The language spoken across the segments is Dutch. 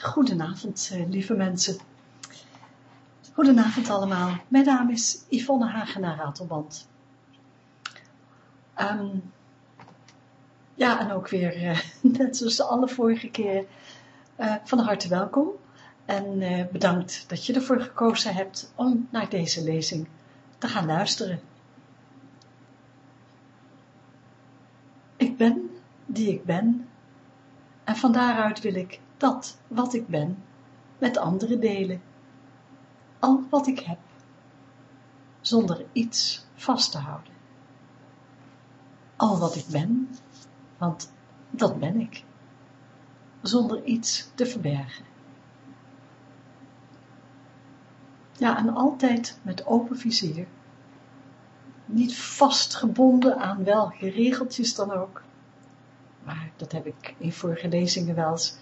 Goedenavond, eh, lieve mensen. Goedenavond allemaal. Mijn naam is Yvonne Hagenaar Ratelband. Ehm, ja, en ook weer, uh, net zoals alle vorige keren, uh, van harte welkom. En bedankt dat je ervoor gekozen hebt om naar deze lezing te gaan luisteren. Ik ben die ik ben en van daaruit wil ik dat wat ik ben met anderen delen. Al wat ik heb, zonder iets vast te houden. Al wat ik ben, want dat ben ik, zonder iets te verbergen. Ja, en altijd met open vizier, niet vastgebonden aan welke regeltjes dan ook, maar dat heb ik in vorige lezingen wel eens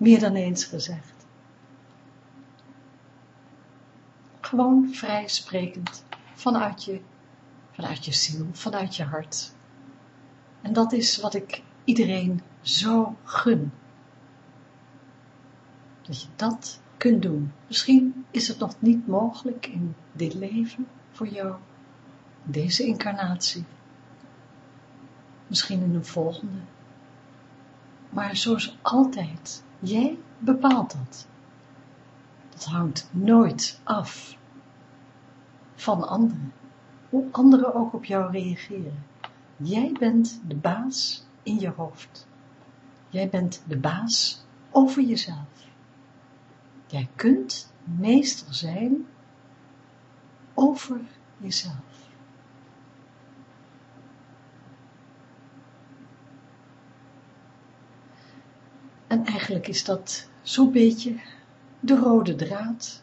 meer dan eens gezegd. Gewoon vrij sprekend, vanuit je, vanuit je ziel, vanuit je hart. En dat is wat ik iedereen zo gun. Dat je dat kunt doen. Misschien is het nog niet mogelijk in dit leven voor jou, deze incarnatie. Misschien in een volgende. Maar zoals altijd Jij bepaalt dat. Dat hangt nooit af van anderen, hoe anderen ook op jou reageren. Jij bent de baas in je hoofd. Jij bent de baas over jezelf. Jij kunt meester zijn over jezelf. En eigenlijk is dat zo'n beetje de rode draad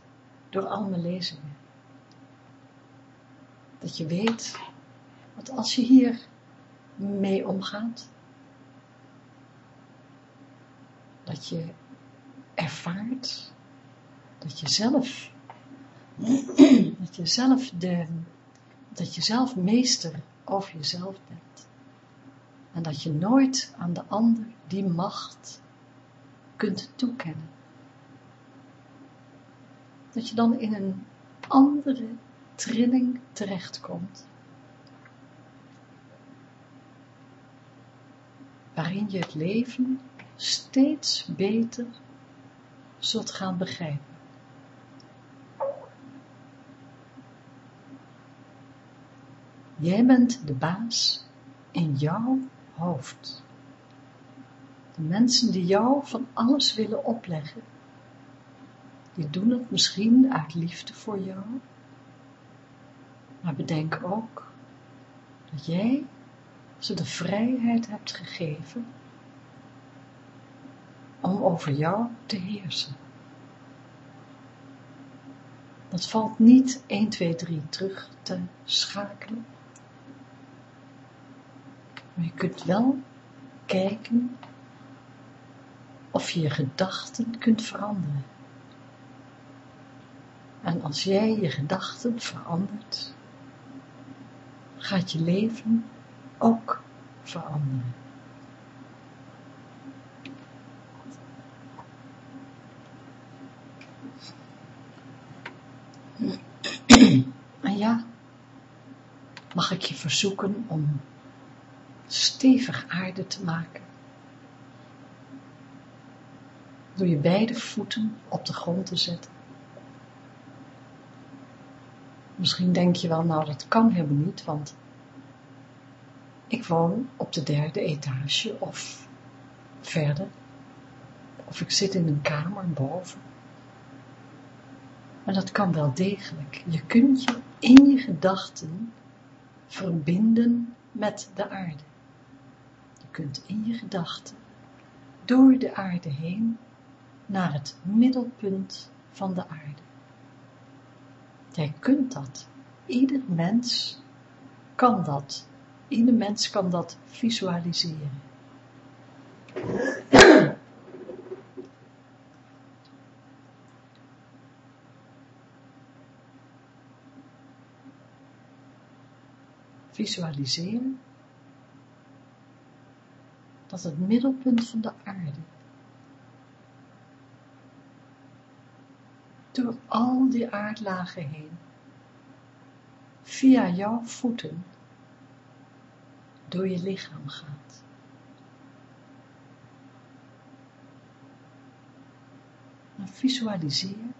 door al mijn lezingen. Dat je weet, dat als je hier mee omgaat, dat je ervaart, dat je zelf, dat je zelf de, dat je zelf meester over jezelf bent. En dat je nooit aan de ander die macht kunt toekennen. Dat je dan in een andere trilling terechtkomt. Waarin je het leven steeds beter zult gaan begrijpen. Jij bent de baas in jouw hoofd. De mensen die jou van alles willen opleggen, die doen het misschien uit liefde voor jou, maar bedenk ook dat jij ze de vrijheid hebt gegeven om over jou te heersen. Dat valt niet 1, 2, 3 terug te schakelen. Maar je kunt wel kijken of je je gedachten kunt veranderen. En als jij je gedachten verandert, gaat je leven ook veranderen. En ja, mag ik je verzoeken om stevig aarde te maken door je beide voeten op de grond te zetten. Misschien denk je wel, nou dat kan helemaal niet, want ik woon op de derde etage of verder, of ik zit in een kamer boven. Maar dat kan wel degelijk. Je kunt je in je gedachten verbinden met de aarde. Je kunt in je gedachten door de aarde heen naar het middelpunt van de aarde. Jij kunt dat. Ieder mens kan dat. Ieder mens kan dat visualiseren. Visualiseren dat het middelpunt van de aarde door al die aardlagen heen, via jouw voeten, door je lichaam gaat. Visualiseer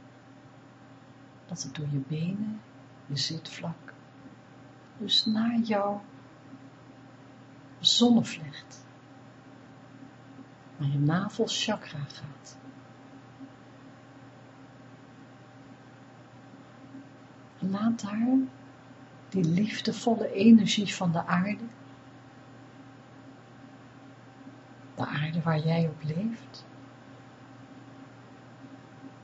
dat het door je benen, je zitvlak, dus naar jouw zonnevlecht, naar je navelchakra gaat. Laat daar die liefdevolle energie van de aarde, de aarde waar jij op leeft,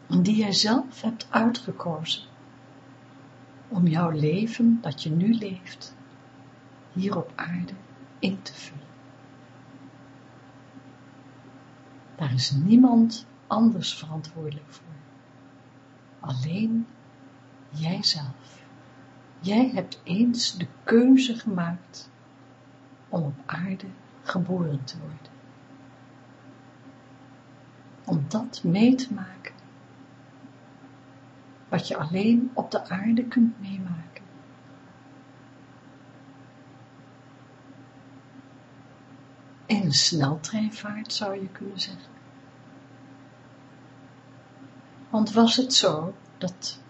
die jij zelf hebt uitgekozen om jouw leven dat je nu leeft hier op aarde in te vullen. Daar is niemand anders verantwoordelijk voor. Alleen jijzelf. Jij hebt eens de keuze gemaakt om op aarde geboren te worden. Om dat mee te maken wat je alleen op de aarde kunt meemaken. In een sneltreinvaart zou je kunnen zeggen. Want was het zo dat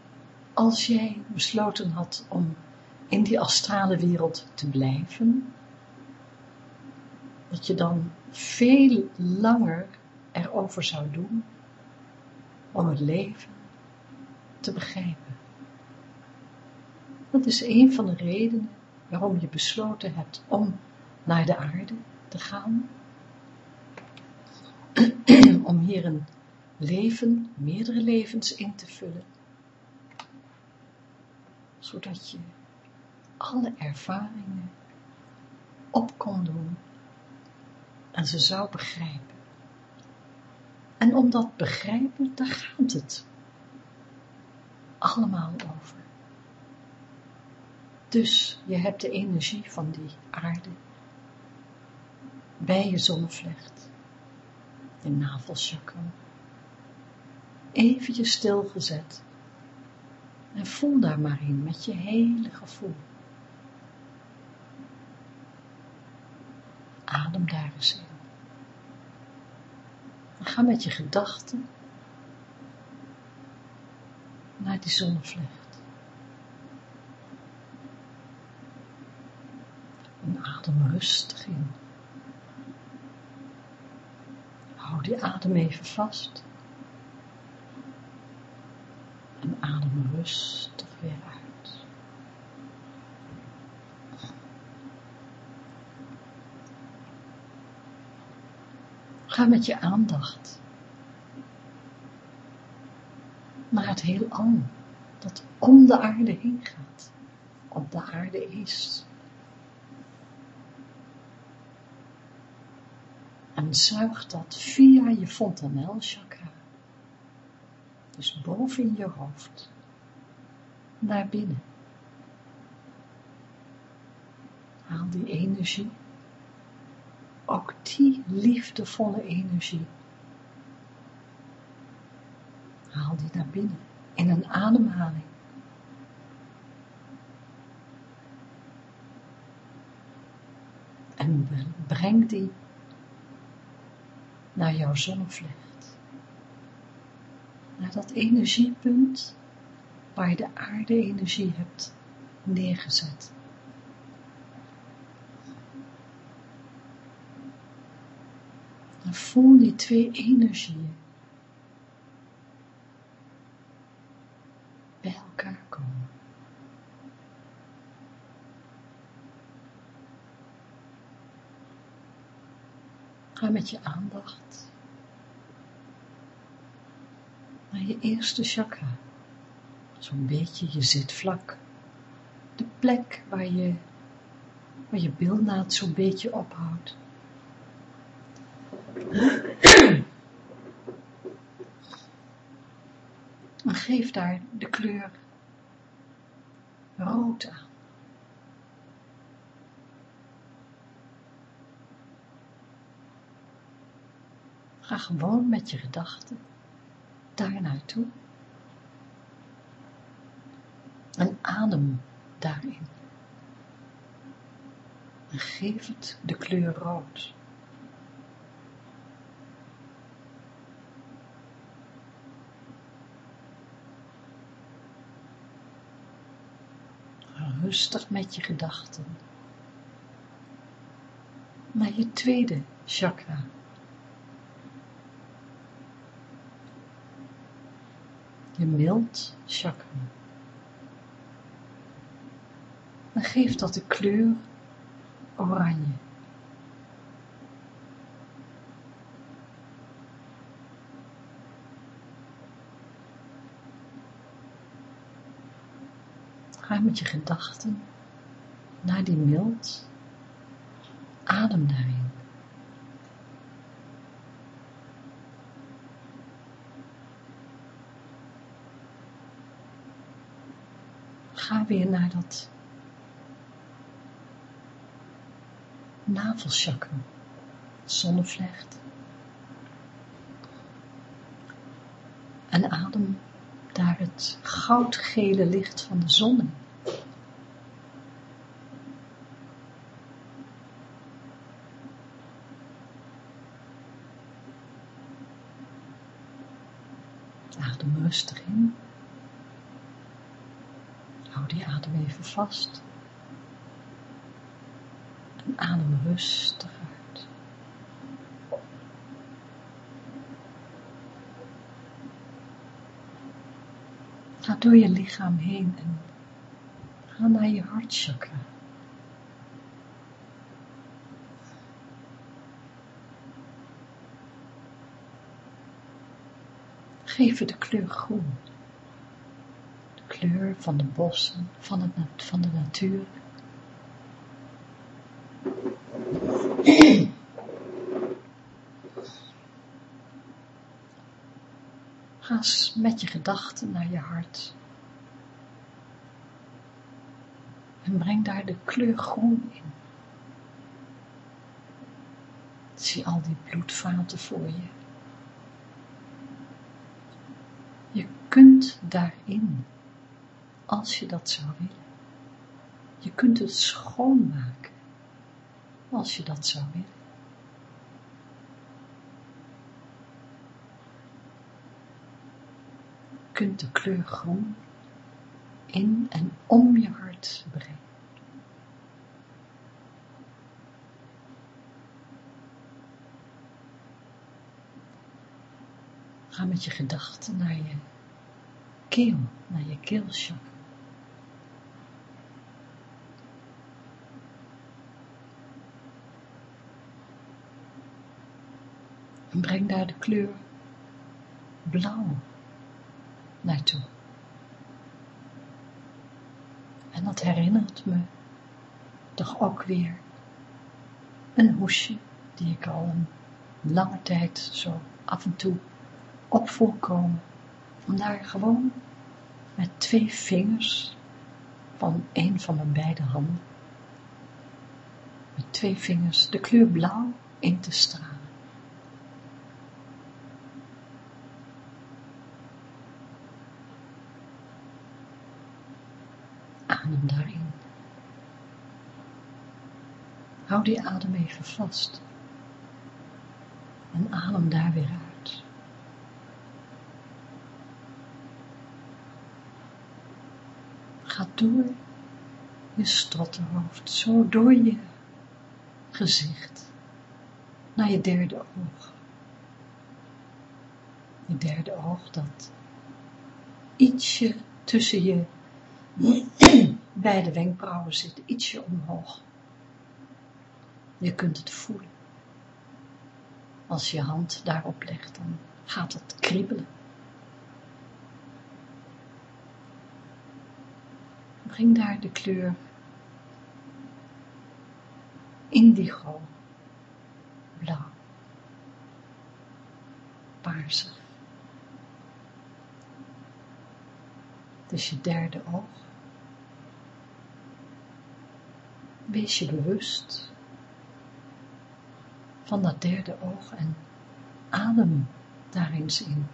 als jij besloten had om in die astrale wereld te blijven, dat je dan veel langer erover zou doen om het leven te begrijpen. Dat is een van de redenen waarom je besloten hebt om naar de aarde te gaan, om hier een leven, meerdere levens in te vullen, zodat je alle ervaringen op kon doen en ze zou begrijpen. En om dat begrijpen, daar gaat het allemaal over. Dus je hebt de energie van die aarde bij je zonnevlecht, je navelchakra, eventjes stilgezet en voel daar maar in met je hele gevoel. Adem daar eens in. Ga met je gedachten naar die zonnevlecht. En adem rustig in. Hou die adem even vast. En adem rustig weer uit. Ga met je aandacht naar het heelal, dat om de aarde heen gaat, op de aarde is. En zuig dat via je fontanelchakra, dus boven je hoofd, naar binnen. Haal die energie, ook die liefdevolle energie, Haal die naar binnen in een ademhaling. En breng die naar jouw zonnevlecht. Naar dat energiepunt waar je de aarde-energie hebt neergezet. Voel die twee energieën Ga met je aandacht je eerste chakra. Zo'n beetje je zitvlak. De plek waar je, waar je bilnaad zo'n beetje ophoudt. En geef daar de kleur rood aan. Ga gewoon met je gedachten daar naartoe. En adem daarin. En geef het de kleur rood. Rustig met je gedachten naar je tweede chakra. Je mild chakra. Dan geeft dat de kleur oranje. Ga met je gedachten naar die mild adem daarin. Ga weer naar dat navelchakra, zonnevlecht. En adem daar het goudgele licht van de zon rustig in. Hou die adem even vast. En adem rustig uit. Ga door je lichaam heen en ga naar je hartchakra. geven de kleur groen. Kleur van de bossen, van, het, van de natuur. Ga met je gedachten naar je hart. En breng daar de kleur groen in. Zie al die bloedvaten voor je. kunt daarin, als je dat zou willen. Je kunt het schoonmaken, als je dat zou willen. Je kunt de kleur groen in en om je hart brengen. Ga met je gedachten naar je keel, naar je keelchakra. En breng daar de kleur blauw naartoe. En dat herinnert me toch ook weer een hoesje die ik al een lange tijd zo af en toe op voorkomen om daar gewoon met twee vingers van een van mijn beide handen, met twee vingers de kleur blauw in te stralen. Adem daarin. Hou die adem even vast. En adem daar weer uit. gaat door je strottenhoofd, zo door je gezicht, naar je derde oog. Je derde oog dat ietsje tussen je beide wenkbrauwen zit, ietsje omhoog. Je kunt het voelen. Als je hand daarop legt, dan gaat het kriebelen. breng daar de kleur indigo, blauw, paarsig. Is je derde oog. Wees je bewust van dat derde oog en adem daar eens in.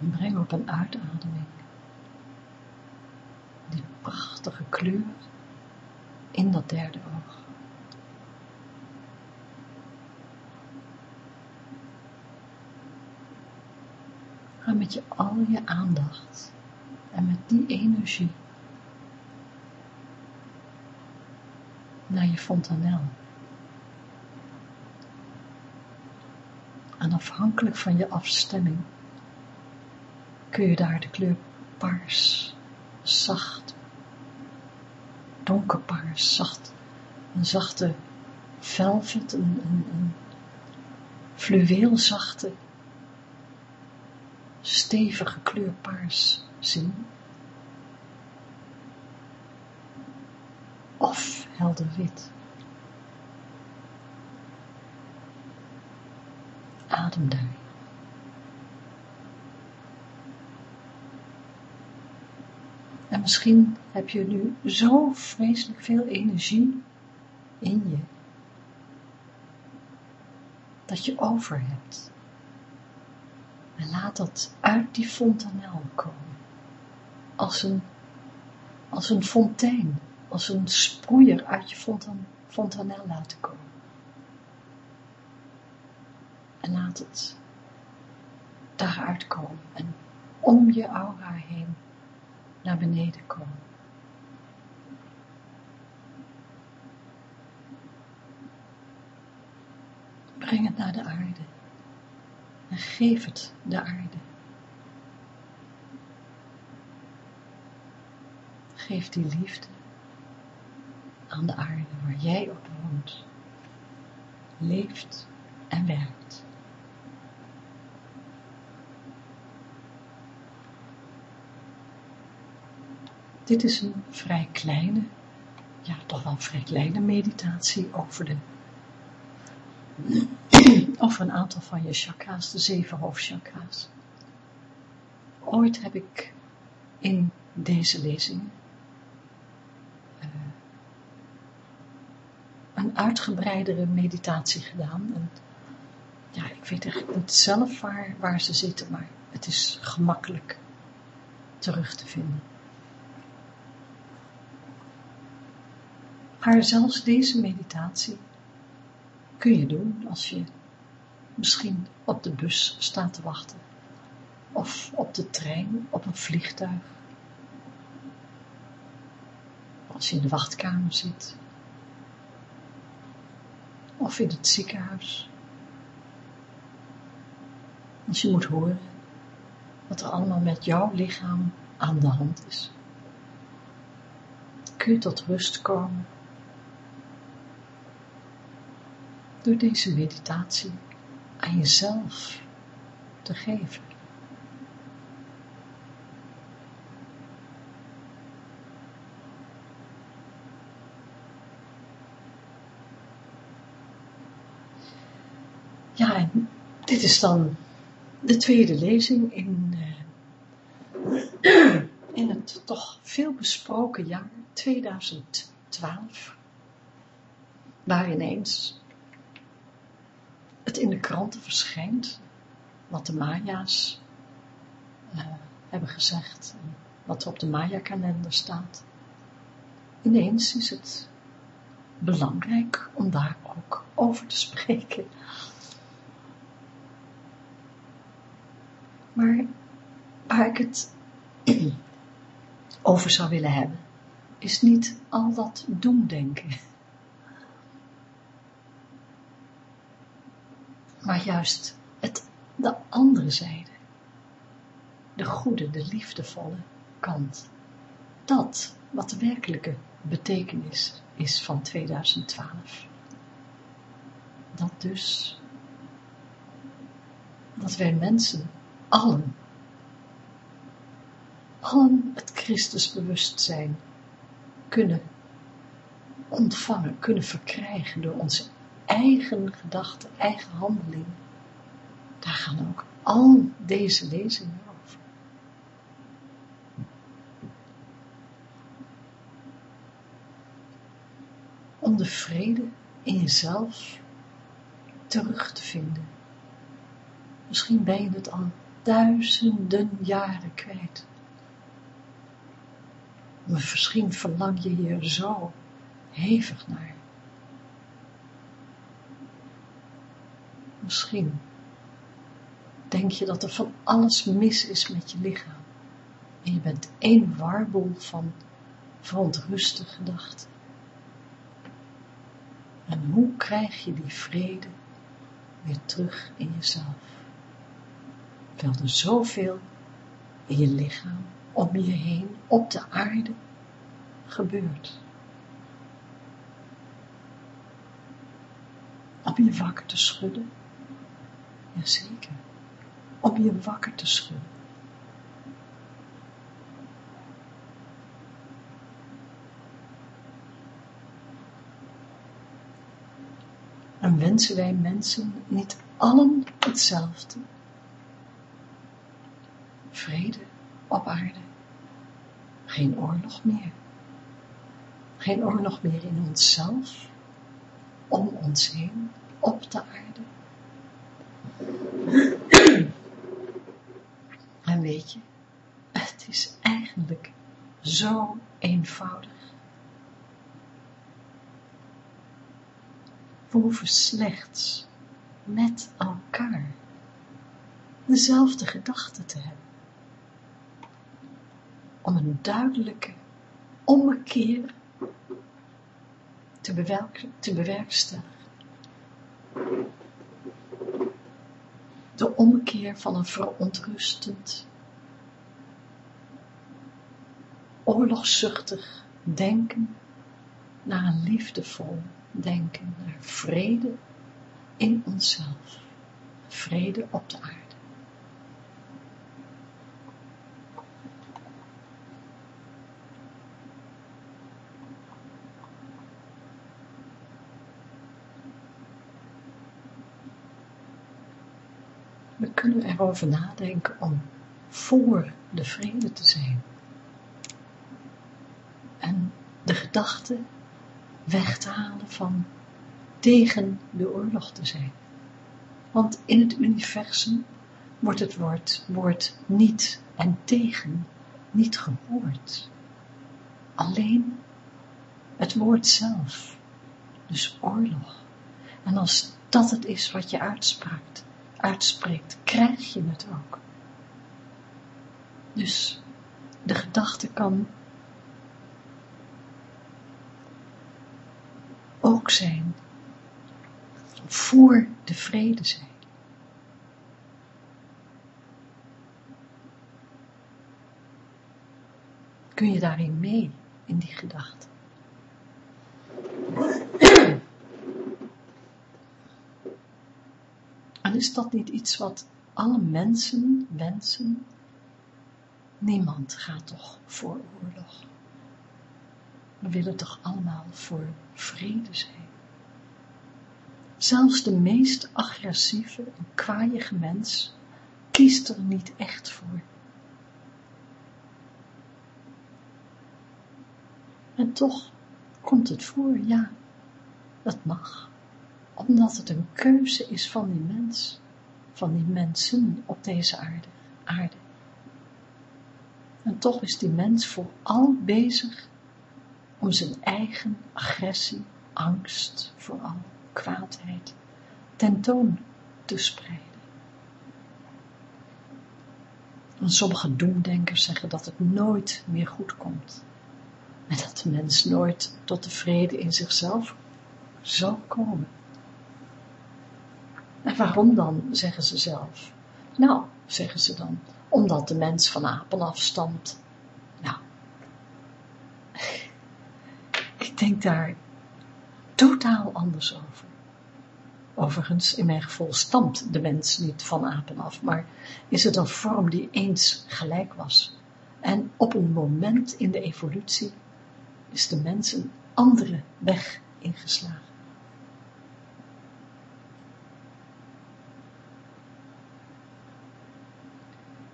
En breng op een uitademing die prachtige kleur in dat derde oog. Met je al je aandacht en met die energie naar je fontanel. En afhankelijk van je afstemming kun je daar de kleur paars, zacht, donkerpaars, zacht, een zachte velvet, een, een fluweelzachte, stevige kleur paars zien. Of helder wit. Adem. En misschien heb je nu zo vreselijk veel energie in je, dat je over hebt. Laat dat uit die fontanel komen. Als een, als een fontein, als een sproeier uit je fontan, fontanel laten komen. En laat het daaruit komen en om je aura heen naar beneden komen. Breng het naar de aarde en geef het de aarde. Geef die liefde aan de aarde waar jij op woont, leeft en werkt. Dit is een vrij kleine, ja toch wel vrij kleine meditatie over de over een aantal van je chakra's, de zeven hoofdchakra's. Ooit heb ik in deze lezing uh, een uitgebreidere meditatie gedaan. En ja, ik weet eigenlijk niet zelf waar ze zitten, maar het is gemakkelijk terug te vinden. Maar zelfs deze meditatie kun je doen als je misschien op de bus staat te wachten. Of op de trein, op een vliegtuig. Als je in de wachtkamer zit. Of in het ziekenhuis. Als je moet horen wat er allemaal met jouw lichaam aan de hand is. Kun je tot rust komen door deze meditatie aan jezelf te geven. Ja, dit is dan de tweede lezing in, uh, in het toch veel besproken jaar 2012, waar ineens het in de kranten verschijnt, wat de Maya's uh, hebben gezegd, wat er op de Maya-kalender staat. Ineens is het belangrijk om daar ook over te spreken. Maar waar ik het over zou willen hebben, is niet al dat doemdenken maar juist het, de andere zijde, de goede, de liefdevolle kant. Dat wat de werkelijke betekenis is van 2012. Dat dus, dat wij mensen, allen, allen het Christusbewustzijn kunnen ontvangen, kunnen verkrijgen door onze eigen gedachten, eigen handeling. Daar gaan ook al deze lezingen over. Om de vrede in jezelf terug te vinden. Misschien ben je het al duizenden jaren kwijt. Maar misschien verlang je hier zo hevig naar. Misschien denk je dat er van alles mis is met je lichaam. En je bent één warbel van verontruste gedachten. En hoe krijg je die vrede weer terug in jezelf? Terwijl er zoveel in je lichaam, om je heen, op de aarde gebeurt. Om je wakker te schudden? Jazeker, om je wakker te schudden. En wensen wij mensen niet allen hetzelfde? Vrede op aarde. Geen oorlog meer. Geen oorlog meer in onszelf, om ons heen, op de aarde. En weet je, het is eigenlijk zo eenvoudig. We hoeven slechts met elkaar dezelfde gedachten te hebben. Om een duidelijke ommekeer te, bewerk, te bewerkstelligen. De ommekeer van een verontrustend, oorlogszuchtig denken naar een liefdevol denken, naar vrede in onszelf, vrede op de aarde. Erover nadenken om voor de vrede te zijn. En de gedachte weg te halen van tegen de oorlog te zijn. Want in het universum wordt het woord, woord niet en tegen niet gehoord. Alleen het woord zelf, dus oorlog. En als dat het is wat je uitspreekt, uitspreekt, krijg je het ook. Dus de gedachte kan ook zijn, voor de vrede zijn. Kun je daarin mee, in die gedachte? En is dat niet iets wat alle mensen wensen? Niemand gaat toch voor oorlog. We willen toch allemaal voor vrede zijn. Zelfs de meest agressieve en kwaaiige mens kiest er niet echt voor. En toch komt het voor, ja, dat mag, omdat het een keuze is van die mens, van die mensen op deze aarde. En toch is die mens vooral bezig om zijn eigen agressie, angst, vooral kwaadheid, tentoon te spreiden. En sommige doemdenkers zeggen dat het nooit meer goed komt. En dat de mens nooit tot de vrede in zichzelf zal komen. Waarom dan, zeggen ze zelf? Nou, zeggen ze dan, omdat de mens van apen afstamt. Nou, ik denk daar totaal anders over. Overigens, in mijn geval stamt de mens niet van apen af, maar is het een vorm die eens gelijk was. En op een moment in de evolutie is de mens een andere weg ingeslagen.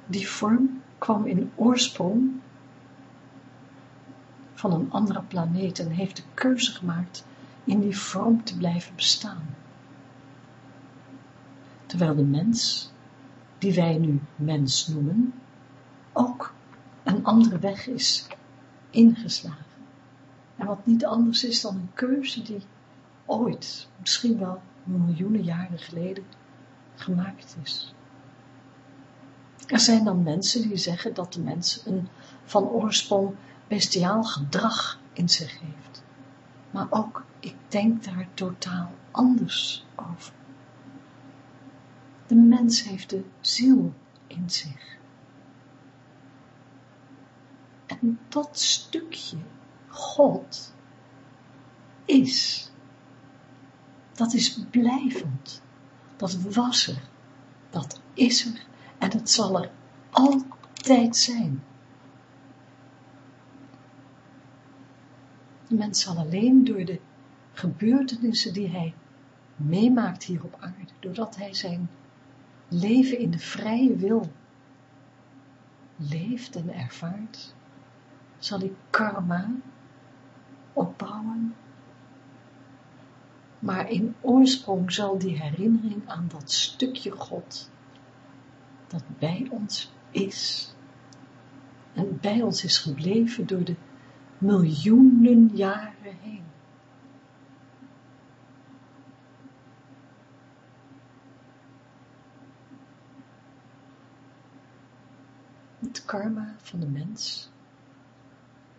Die vorm kwam in oorsprong van een andere planeet en heeft de keuze gemaakt in die vorm te blijven bestaan. Terwijl de mens die wij nu mens noemen, ook een andere weg is ingeslagen. En wat niet anders is dan een keuze die ooit, misschien wel miljoenen jaren geleden, gemaakt is. Er zijn dan mensen die zeggen dat de mens een van oorsprong bestiaal gedrag in zich heeft. Maar ook, ik denk daar totaal anders over. De mens heeft de ziel in zich. En dat stukje God is, dat is blijvend, dat was er, dat is er en het zal er altijd zijn. De mens zal alleen door de gebeurtenissen die hij meemaakt hier op aarde, doordat hij zijn leven in de vrije wil leeft en ervaart, zal hij karma opbouwen. Maar in oorsprong zal die herinnering aan dat stukje God, dat bij ons is, en bij ons is gebleven door de miljoenen jaren heen. Het karma van de mens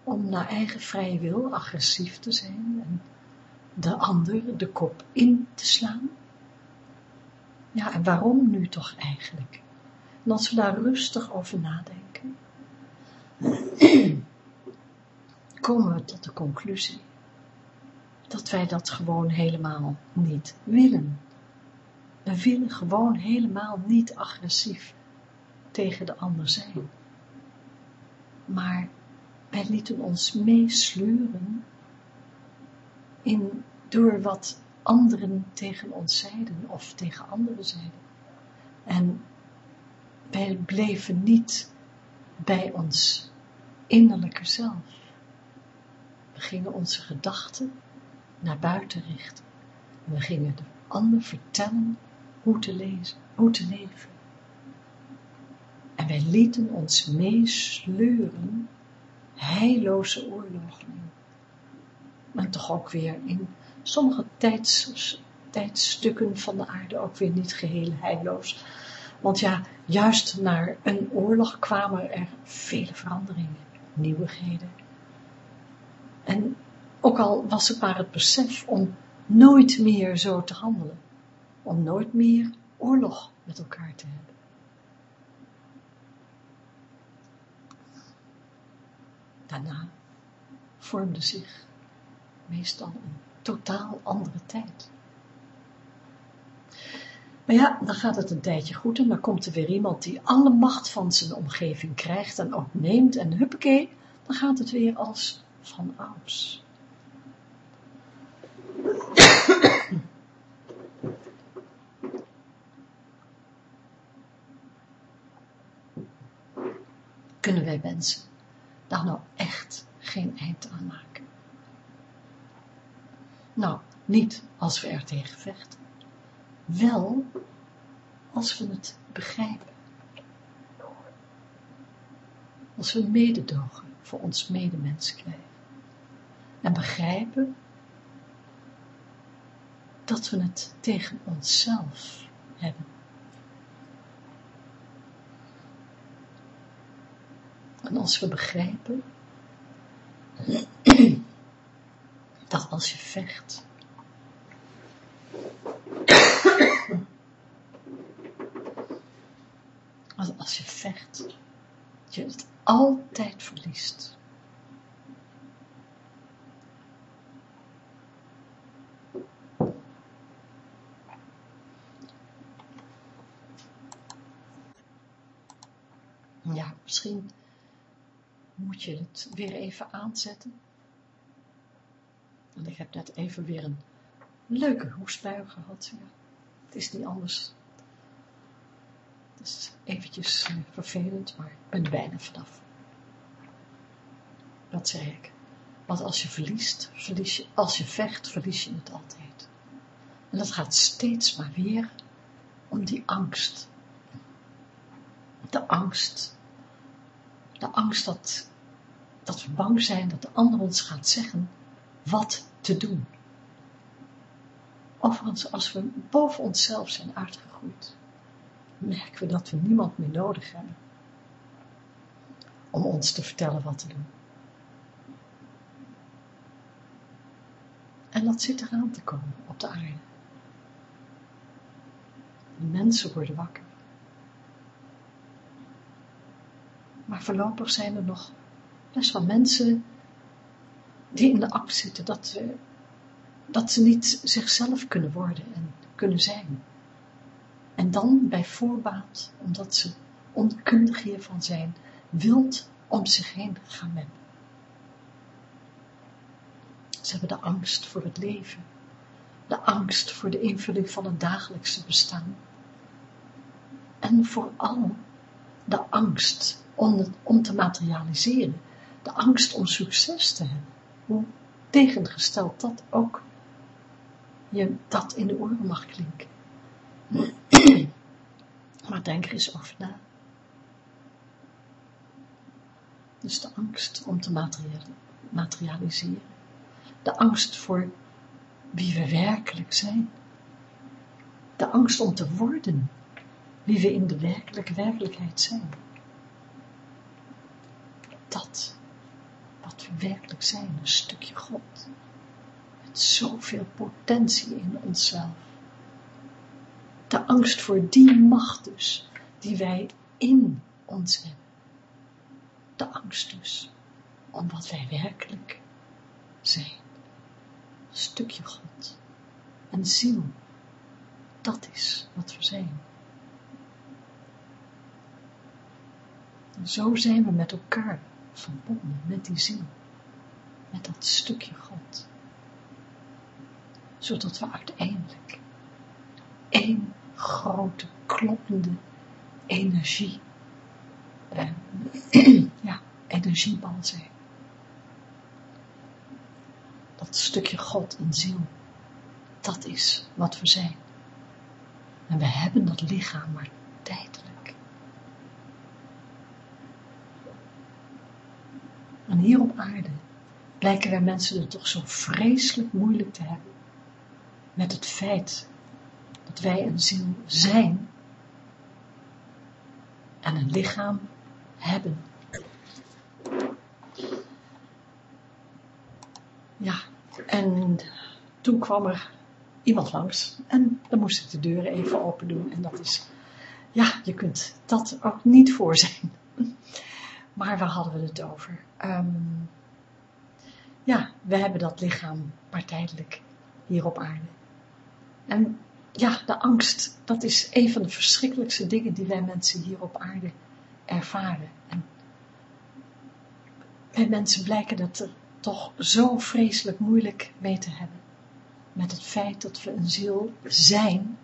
om naar eigen vrije wil agressief te zijn en de ander de kop in te slaan. Ja, en waarom nu toch eigenlijk? En als we daar rustig over nadenken, komen we tot de conclusie dat wij dat gewoon helemaal niet willen. We willen gewoon helemaal niet agressief tegen de ander zijn. Maar wij lieten ons meesleuren in, door wat anderen tegen ons zeiden of tegen anderen zeiden. En wij bleven niet bij ons innerlijke zelf. We gingen onze gedachten naar buiten richten. We gingen de ander vertellen hoe te, lezen, hoe te leven. En wij lieten ons meesleuren heilloze oorlogen. Maar toch ook weer in sommige tijds, tijdstukken van de aarde ook weer niet geheel heilloos. Want ja, juist naar een oorlog kwamen er vele veranderingen, nieuwigheden. En ook al was het maar het besef om nooit meer zo te handelen, om nooit meer oorlog met elkaar te hebben. Daarna vormde zich meestal een totaal andere tijd. Maar ja, dan gaat het een tijdje goed en dan komt er weer iemand die alle macht van zijn omgeving krijgt en ook neemt en huppakee, dan gaat het weer als van ouds. Kunnen wij wensen daar nou echt geen eind aan maken? Nou, niet als we er tegen vechten. Wel als we het begrijpen. Als we mededogen voor ons medemens krijgen. En begrijpen dat we het tegen onszelf hebben. En als we begrijpen dat als je vecht, als je vecht, je het altijd verliest. Ja, misschien moet je het weer even aanzetten. En ik heb net even weer een leuke hoestbui gehad. Ja. Het is niet anders. Is eventjes eh, vervelend, maar ik ben er bijna vanaf. Wat zei ik? Want als je verliest, verlies je, als je vecht, verlies je het altijd. En dat gaat steeds maar weer om die angst. de angst, de angst dat, dat we bang zijn dat de ander ons gaat zeggen wat te doen. Overigens, als we boven onszelf zijn uitgegroeid, merken we dat we niemand meer nodig hebben om ons te vertellen wat te doen. En dat zit eraan te komen op de aarde. De mensen worden wakker. Maar voorlopig zijn er nog best wel mensen die in de act zitten dat, we, dat ze niet zichzelf kunnen worden en kunnen zijn. En dan bij voorbaat, omdat ze onkundig hiervan zijn, wild om zich heen gaan met. Ze hebben de angst voor het leven, de angst voor de invulling van het dagelijkse bestaan. En vooral de angst om, om te materialiseren, de angst om succes te hebben. Hoe tegengesteld dat ook je dat in de oren mag klinken. Maar denk er eens over na. Dus de angst om te materialiseren. De angst voor wie we werkelijk zijn. De angst om te worden wie we in de werkelijke werkelijkheid zijn. Dat, wat we werkelijk zijn, een stukje God. Met zoveel potentie in onszelf. De angst voor die macht dus, die wij in ons hebben. De angst dus, om wat wij werkelijk zijn. Een stukje God. Een ziel. Dat is wat we zijn. Zo zijn we met elkaar verbonden, met die ziel. Met dat stukje God. Zodat we uiteindelijk één grote kloppende energie, ja, energiebal zijn. Dat stukje God en ziel, dat is wat we zijn. En we hebben dat lichaam maar tijdelijk. En hier op aarde blijken wij mensen het toch zo vreselijk moeilijk te hebben met het feit wij een ziel zijn en een lichaam hebben. Ja, en toen kwam er iemand langs en dan moest ik de deuren even open doen en dat is, ja, je kunt dat ook niet voor zijn. Maar waar hadden we het over? Ehm, ja, we hebben dat lichaam maar tijdelijk hier op aarde. En ja, de angst, dat is een van de verschrikkelijkste dingen die wij mensen hier op aarde ervaren. En wij mensen blijken dat er toch zo vreselijk moeilijk mee te hebben. Met het feit dat we een ziel zijn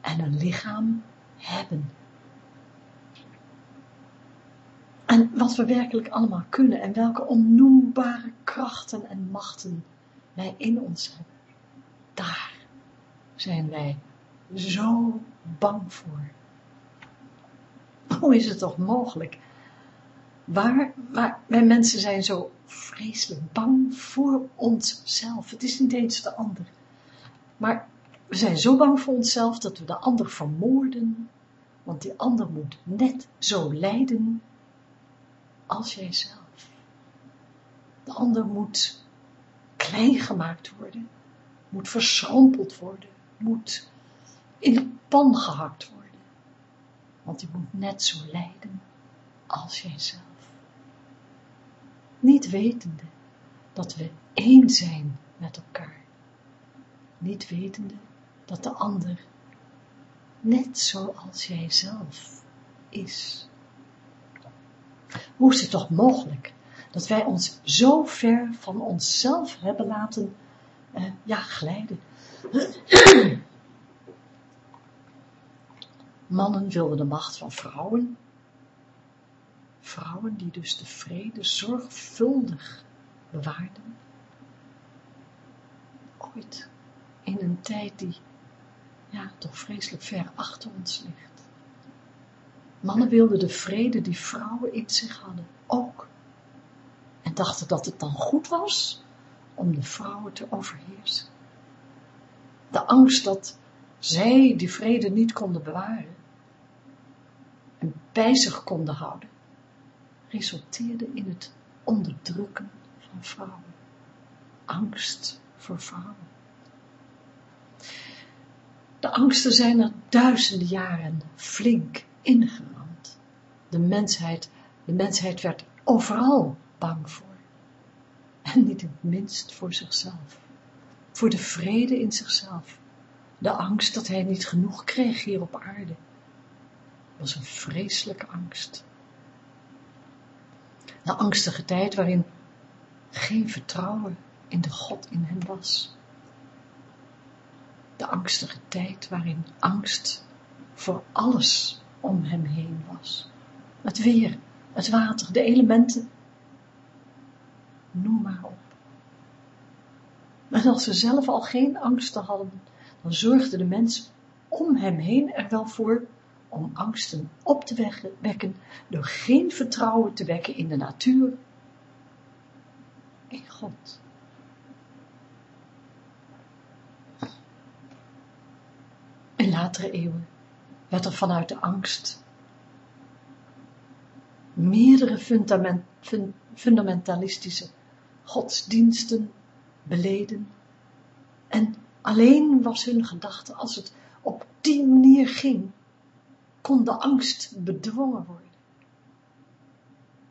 en een lichaam hebben. En wat we werkelijk allemaal kunnen en welke onnoembare krachten en machten wij in ons hebben. Daar zijn wij zo bang voor. Hoe is het toch mogelijk? Waar, maar wij mensen zijn zo vreselijk bang voor onszelf. Het is niet eens de ander. Maar we zijn zo bang voor onszelf dat we de ander vermoorden, want die ander moet net zo lijden als jijzelf. De ander moet klein gemaakt worden, moet verschrompeld worden, moet in de pan gehakt worden. Want die moet net zo lijden als jijzelf. Niet wetende dat we één zijn met elkaar. Niet wetende dat de ander net zoals jijzelf is. Hoe is het toch mogelijk dat wij ons zo ver van onszelf hebben laten eh, ja, glijden? Mannen wilden de macht van vrouwen. Vrouwen die dus de vrede zorgvuldig bewaarden. Ooit in een tijd die ja, toch vreselijk ver achter ons ligt. Mannen wilden de vrede die vrouwen in zich hadden, ook. En dachten dat het dan goed was om de vrouwen te overheersen. De angst dat zij die vrede niet konden bewaren en bij zich konden houden, resulteerde in het onderdrukken van vrouwen. Angst voor vrouwen. De angsten zijn er duizenden jaren flink ingeramd. De mensheid, de mensheid werd overal bang voor. En niet het minst voor zichzelf. Voor de vrede in zichzelf. De angst dat hij niet genoeg kreeg hier op aarde. Was een vreselijke angst. De angstige tijd waarin geen vertrouwen in de God in hem was. De angstige tijd waarin angst voor alles om hem heen was. Het weer, het water, de elementen. Noem maar op. En als ze zelf al geen angsten hadden, dan zorgde de mens om hem heen er wel voor om angsten op te wekken door geen vertrouwen te wekken in de natuur, in God. In latere eeuwen werd er vanuit de angst meerdere fundament, fundamentalistische godsdiensten beleden en alleen was hun gedachte als het op die manier ging, kon de angst bedwongen worden.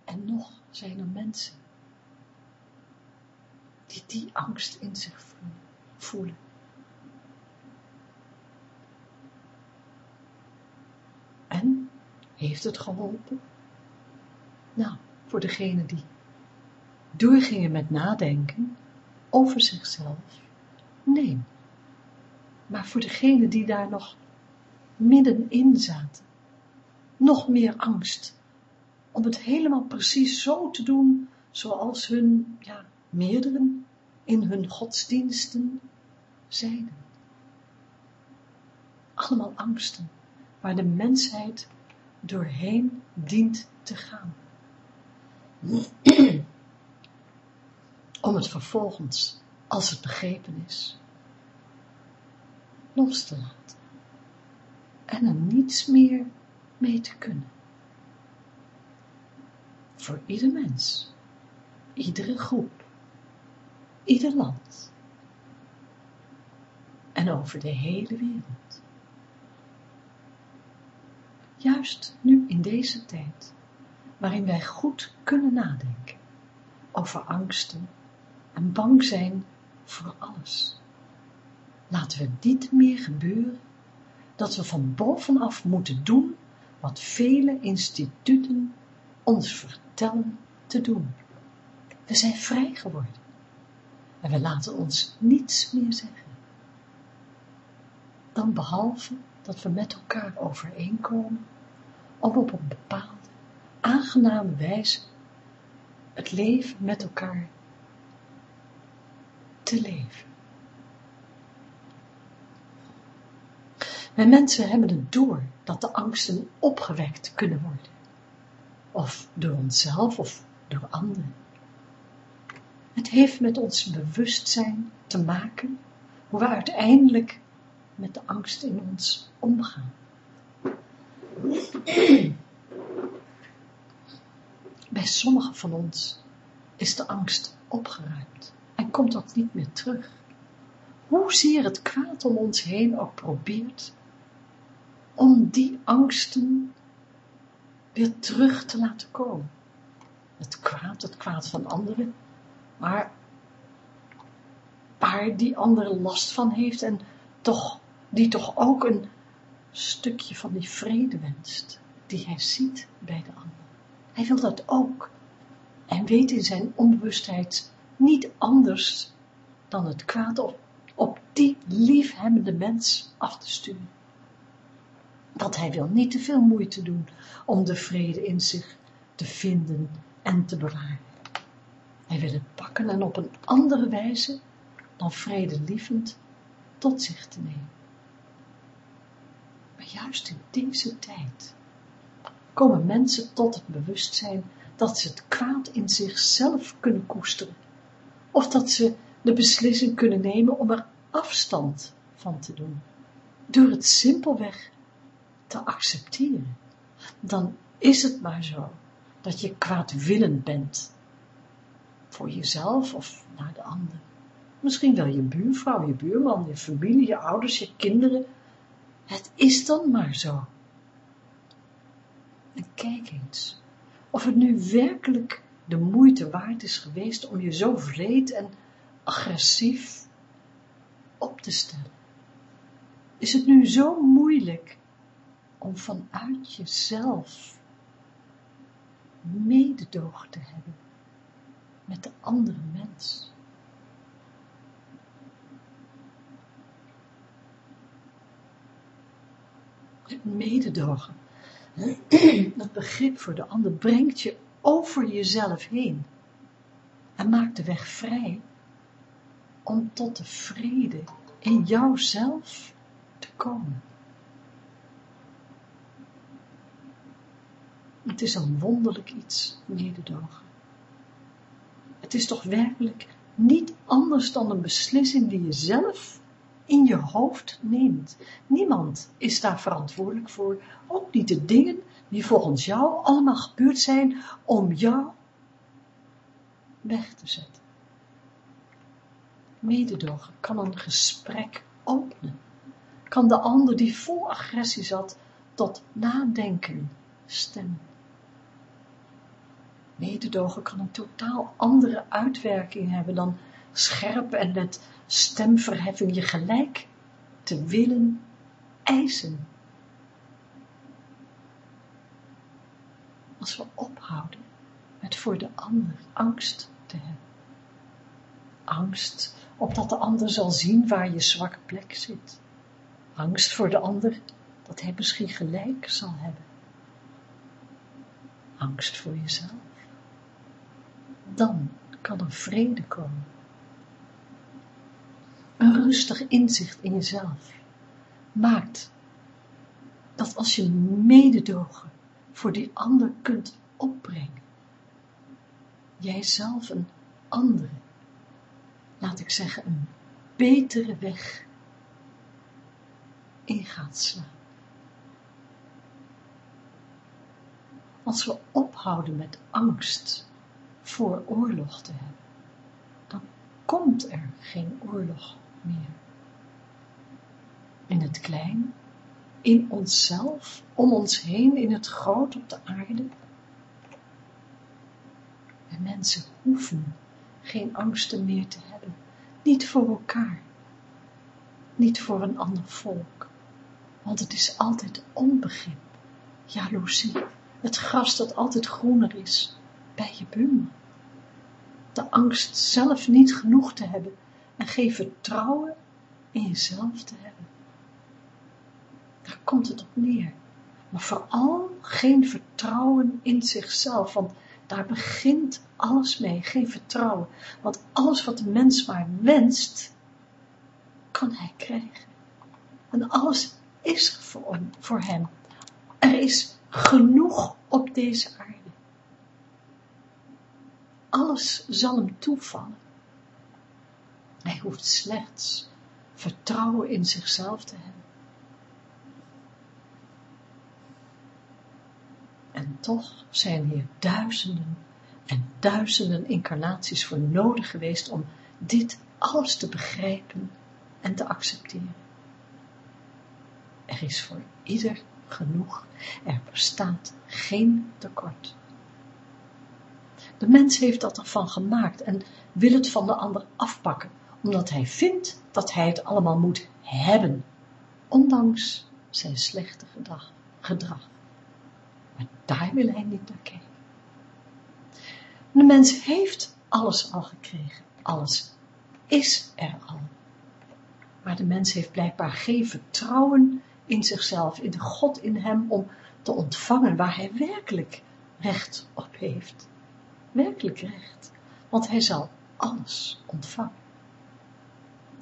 En nog zijn er mensen die die angst in zich voelen. En heeft het geholpen? Nou, voor degene die doorgingen met nadenken over zichzelf, nee. Maar voor degene die daar nog middenin zaten, nog meer angst, om het helemaal precies zo te doen, zoals hun, ja, meerderen in hun godsdiensten zeiden. Allemaal angsten waar de mensheid doorheen dient te gaan. Om het vervolgens, als het begrepen is, los te laten en er niets meer mee te kunnen. Voor ieder mens, iedere groep, ieder land en over de hele wereld juist nu in deze tijd, waarin wij goed kunnen nadenken over angsten en bang zijn voor alles. Laten we niet meer gebeuren dat we van bovenaf moeten doen wat vele instituten ons vertellen te doen. We zijn vrij geworden en we laten ons niets meer zeggen. Dan behalve dat we met elkaar overeenkomen om op een bepaalde, aangename wijze het leven met elkaar te leven. Wij mensen hebben het door dat de angsten opgewekt kunnen worden. Of door onszelf of door anderen. Het heeft met ons bewustzijn te maken hoe we uiteindelijk met de angst in ons omgaan. Bij sommigen van ons is de angst opgeruimd en komt ook niet meer terug. Hoezeer het kwaad om ons heen ook probeert om die angsten weer terug te laten komen. Het kwaad, het kwaad van anderen, maar waar die andere last van heeft en toch die toch ook een stukje van die vrede wenst, die hij ziet bij de ander. Hij wil dat ook en weet in zijn onbewustheid niet anders dan het kwaad op, op die liefhebbende mens af te sturen. Dat hij wil niet te veel moeite doen om de vrede in zich te vinden en te bewaren. Hij wil het pakken en op een andere wijze dan vredelievend tot zich te nemen. Maar juist in deze tijd komen mensen tot het bewustzijn dat ze het kwaad in zichzelf kunnen koesteren, of dat ze de beslissing kunnen nemen om er afstand van te doen, door het simpelweg te accepteren. Dan is het maar zo dat je kwaadwillend bent, voor jezelf of naar de ander. Misschien wel je buurvrouw, je buurman, je familie, je ouders, je kinderen. Het is dan maar zo. En kijk eens, of het nu werkelijk de moeite waard is geweest om je zo vreed en agressief op te stellen. Is het nu zo moeilijk om vanuit jezelf mededogen te hebben met de andere mens? Het mededogen dat begrip voor de ander brengt je over jezelf heen en maakt de weg vrij om tot de vrede in jouzelf te komen. Het is een wonderlijk iets, mededogen. Het is toch werkelijk niet anders dan een beslissing die je zelf in je hoofd neemt. Niemand is daar verantwoordelijk voor, ook niet de dingen die volgens jou allemaal gebeurd zijn om jou weg te zetten. Mededogen kan een gesprek openen, kan de ander die vol agressie zat tot nadenken stemmen. Mededogen kan een totaal andere uitwerking hebben dan scherp en met stemverheffing je gelijk te willen eisen. Als we ophouden met voor de ander angst te hebben. Angst opdat de ander zal zien waar je zwakke plek zit. Angst voor de ander dat hij misschien gelijk zal hebben. Angst voor jezelf. Dan kan er vrede komen een rustig inzicht in jezelf maakt dat als je mededogen voor die ander kunt opbrengen, jij zelf een andere, laat ik zeggen, een betere weg in gaat slaan. Als we ophouden met angst voor oorlog te hebben, dan komt er geen oorlog meer. In het klein, in onszelf, om ons heen, in het groot op de aarde. En mensen hoeven geen angsten meer te hebben, niet voor elkaar, niet voor een ander volk, want het is altijd onbegrip, jaloezie, het gras dat altijd groener is, bij je buurman. De angst zelf niet genoeg te hebben en geen vertrouwen in jezelf te hebben. Daar komt het op neer. Maar vooral geen vertrouwen in zichzelf, want daar begint alles mee, geen vertrouwen. Want alles wat de mens maar wenst, kan hij krijgen. En alles is voor, voor hem. Er is genoeg op deze aarde. Alles zal hem toevallen. Hij hoeft slechts vertrouwen in zichzelf te hebben. En toch zijn hier duizenden en duizenden incarnaties voor nodig geweest om dit alles te begrijpen en te accepteren. Er is voor ieder genoeg, er bestaat geen tekort. De mens heeft dat ervan gemaakt en wil het van de ander afpakken, omdat hij vindt dat hij het allemaal moet hebben, ondanks zijn slechte gedrag. Maar daar wil hij niet naar kijken. De mens heeft alles al gekregen, alles is er al. Maar de mens heeft blijkbaar geen vertrouwen in zichzelf, in de God in hem, om te ontvangen waar hij werkelijk recht op heeft. Werkelijk recht, want hij zal alles ontvangen.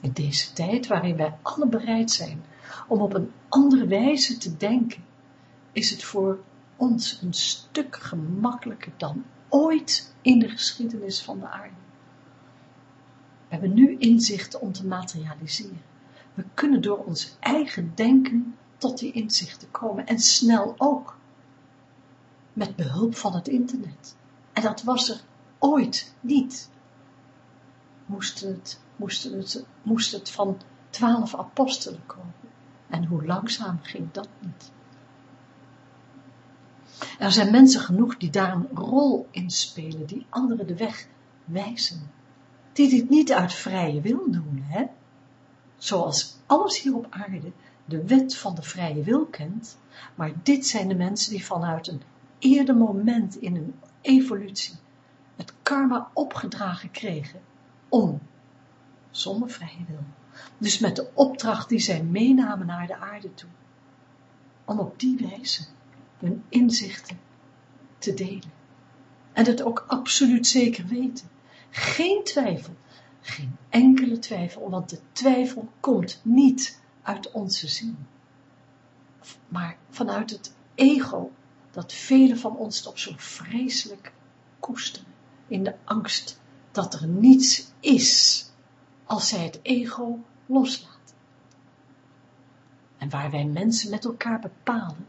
In deze tijd waarin wij alle bereid zijn om op een andere wijze te denken, is het voor ons een stuk gemakkelijker dan ooit in de geschiedenis van de aarde. We hebben nu inzichten om te materialiseren. We kunnen door ons eigen denken tot die inzichten komen en snel ook. Met behulp van het internet. En dat was er ooit niet. Moest het, moest het, moest het van twaalf apostelen komen. En hoe langzaam ging dat niet? Er zijn mensen genoeg die daar een rol in spelen, die anderen de weg wijzen. Die dit niet uit vrije wil doen, hè? Zoals alles hier op aarde de wet van de vrije wil kent, maar dit zijn de mensen die vanuit een eerder moment in hun evolutie het karma opgedragen kregen om, zonder vrije wil, dus met de opdracht die zij meenamen naar de aarde toe, om op die wijze hun inzichten te delen. En het ook absoluut zeker weten. Geen twijfel, geen enkele twijfel, want de twijfel komt niet uit onze ziel, maar vanuit het ego, dat velen van ons toch zo vreselijk koesteren, in de angst dat er niets is, als zij het ego loslaat. En waar wij mensen met elkaar bepalen,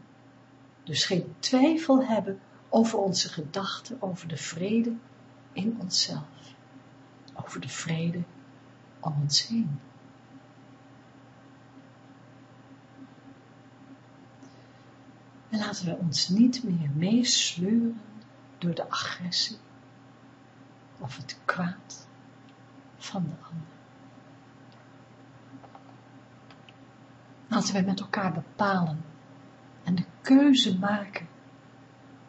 dus geen twijfel hebben over onze gedachten, over de vrede in onszelf, over de vrede om ons heen. En laten we ons niet meer meesleuren door de agressie of het kwaad van de ander. Laten we met elkaar bepalen en de keuze maken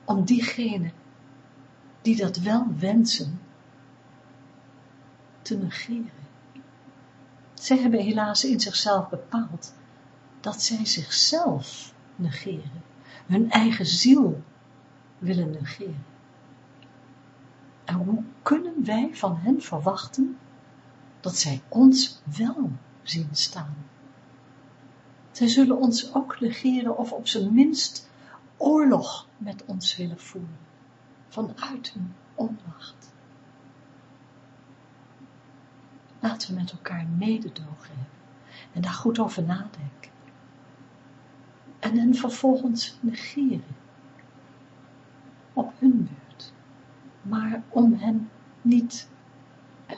om diegenen die dat wel wensen te negeren. Zij hebben helaas in zichzelf bepaald dat zij zichzelf negeren hun eigen ziel willen negeren. En hoe kunnen wij van hen verwachten dat zij ons wel zien staan? Zij zullen ons ook negeren of op zijn minst oorlog met ons willen voeren, vanuit hun onmacht. Laten we met elkaar mededogen hebben en daar goed over nadenken en hen vervolgens negeren. Op hun beurt. Maar om hen niet uh,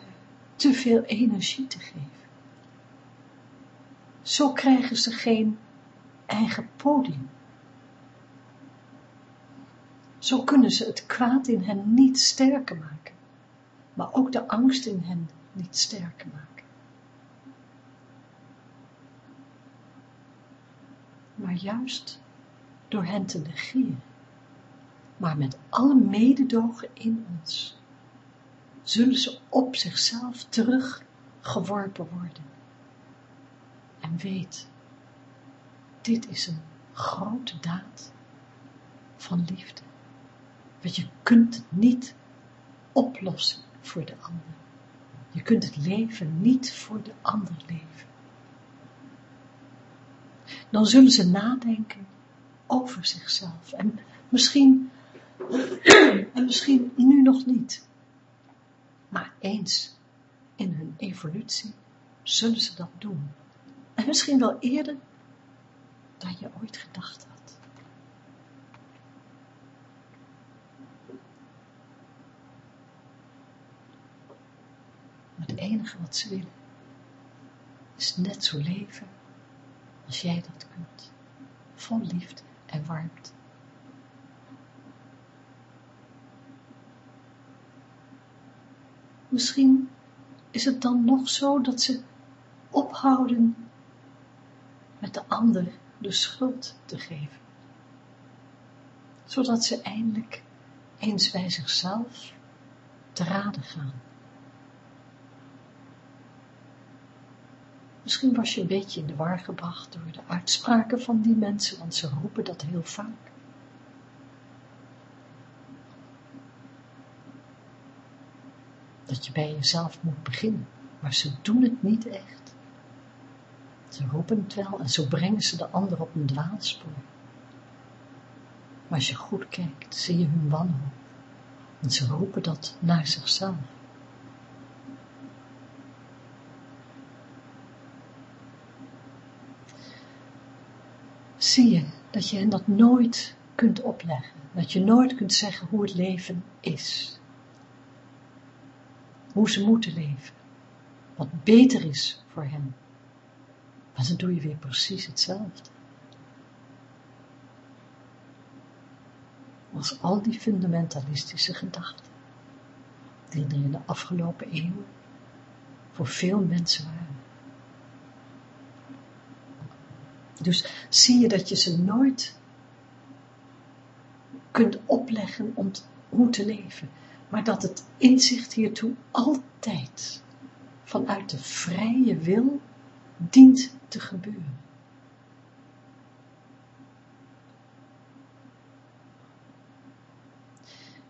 te veel energie te geven. Zo krijgen ze geen eigen podium. Zo kunnen ze het kwaad in hen niet sterker maken, maar ook de angst in hen niet sterker maken. Maar juist door hen te negeren, maar met alle mededogen in ons, zullen ze op zichzelf teruggeworpen worden. En weet, dit is een grote daad van liefde, want je kunt het niet oplossen voor de ander. Je kunt het leven niet voor de ander leven dan zullen ze nadenken over zichzelf. En misschien, en misschien nu nog niet. Maar eens in hun evolutie zullen ze dat doen. En misschien wel eerder dan je ooit gedacht had. Maar het enige wat ze willen is net zo leven als jij dat kunt, vol liefde en warmte. Misschien is het dan nog zo dat ze ophouden met de ander de schuld te geven, zodat ze eindelijk eens bij zichzelf te raden gaan. Misschien was je een beetje in de war gebracht door de uitspraken van die mensen, want ze roepen dat heel vaak. Dat je bij jezelf moet beginnen, maar ze doen het niet echt. Ze roepen het wel en zo brengen ze de ander op een dwaalspoor. Maar als je goed kijkt, zie je hun wanhoop. Want ze roepen dat naar zichzelf. Zie je dat je hen dat nooit kunt opleggen. Dat je nooit kunt zeggen hoe het leven is. Hoe ze moeten leven. Wat beter is voor hen. Maar dan doe je weer precies hetzelfde. Als al die fundamentalistische gedachten, die er in de afgelopen eeuwen voor veel mensen waren. Dus zie je dat je ze nooit kunt opleggen om hoe te leven, maar dat het inzicht hiertoe altijd vanuit de vrije wil dient te gebeuren.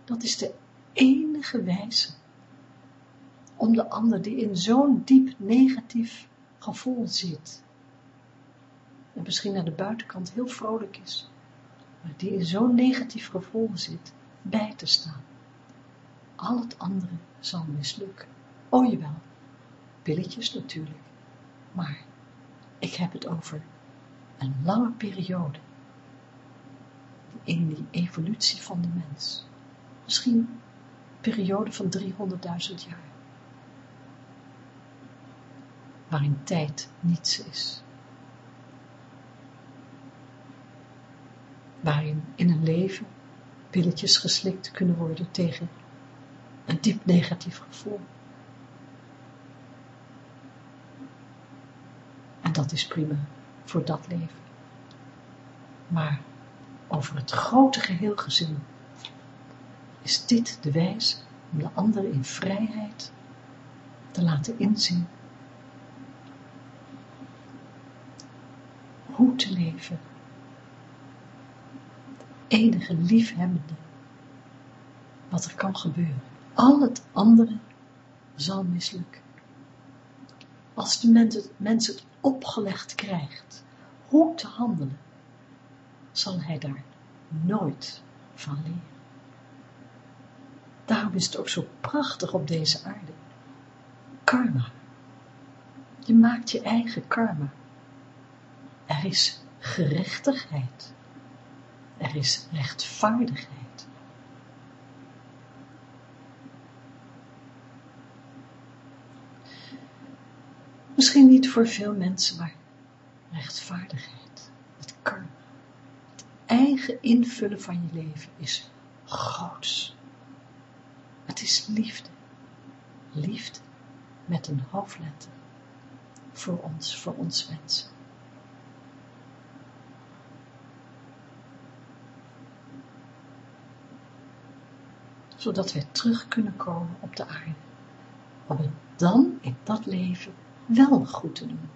Dat is de enige wijze om de ander die in zo'n diep negatief gevoel zit, en misschien aan de buitenkant heel vrolijk is, maar die in zo'n negatief gevoel zit, bij te staan. Al het andere zal mislukken. Oh jawel, pilletjes natuurlijk, maar ik heb het over een lange periode in die evolutie van de mens. Misschien een periode van 300.000 jaar. Waarin tijd niets is. Waarin in een leven pilletjes geslikt kunnen worden tegen een diep negatief gevoel. En dat is prima voor dat leven. Maar over het grote geheel gezien is dit de wijze om de ander in vrijheid te laten inzien hoe te leven. Enige liefhebbende wat er kan gebeuren. Al het andere zal mislukken. Als de mens het, mens het opgelegd krijgt hoe te handelen, zal hij daar nooit van leren. Daarom is het ook zo prachtig op deze aarde. Karma. Je maakt je eigen karma. Er is gerechtigheid. Er is rechtvaardigheid. Misschien niet voor veel mensen, maar rechtvaardigheid, het karma, het eigen invullen van je leven is groots. Het is liefde. Liefde met een hoofdletter. Voor ons, voor ons mensen. Zodat wij terug kunnen komen op de aarde. Om het dan in dat leven wel goed te doen.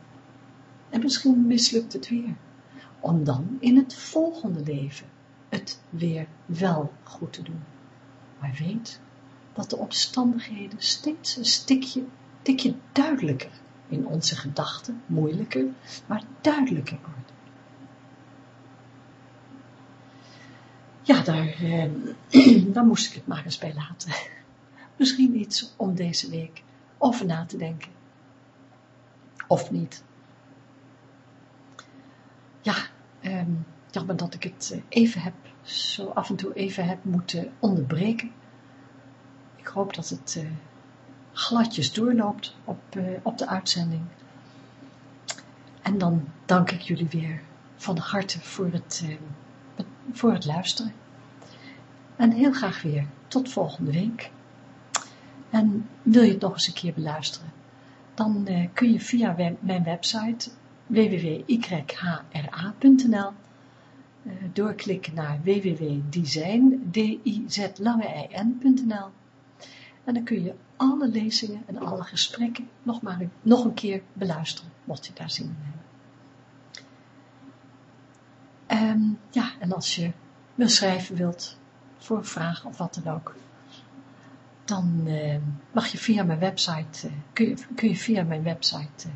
En misschien mislukt het weer. Om dan in het volgende leven het weer wel goed te doen. Maar weet dat de omstandigheden steeds een stikje, tikje duidelijker in onze gedachten, moeilijker, maar duidelijker worden. Ja, daar, eh, daar moest ik het maar eens bij laten. Misschien iets om deze week over na te denken. Of niet. Ja, eh, jammer dat ik het eh, even heb, zo af en toe even heb moeten onderbreken ik hoop dat het uh, gladjes doorloopt op, uh, op de uitzending. En dan dank ik jullie weer van harte voor het, uh, voor het luisteren. En heel graag weer tot volgende week. En wil je het nog eens een keer beluisteren, dan kun je via mijn website www.yhra.nl doorklikken naar www.design.nl en dan kun je alle lezingen en alle gesprekken nog, maar, nog een keer beluisteren, mocht je daar zin in hebben. Um, ja, en als je me schrijven wilt voor vraag of wat dan ook, dan uh, mag je via mijn website, uh, kun, je, via mijn website, uh,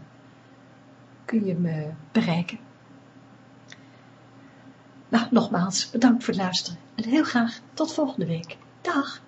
kun je me bereiken. Nou, nogmaals, bedankt voor het luisteren en heel graag tot volgende week. Dag!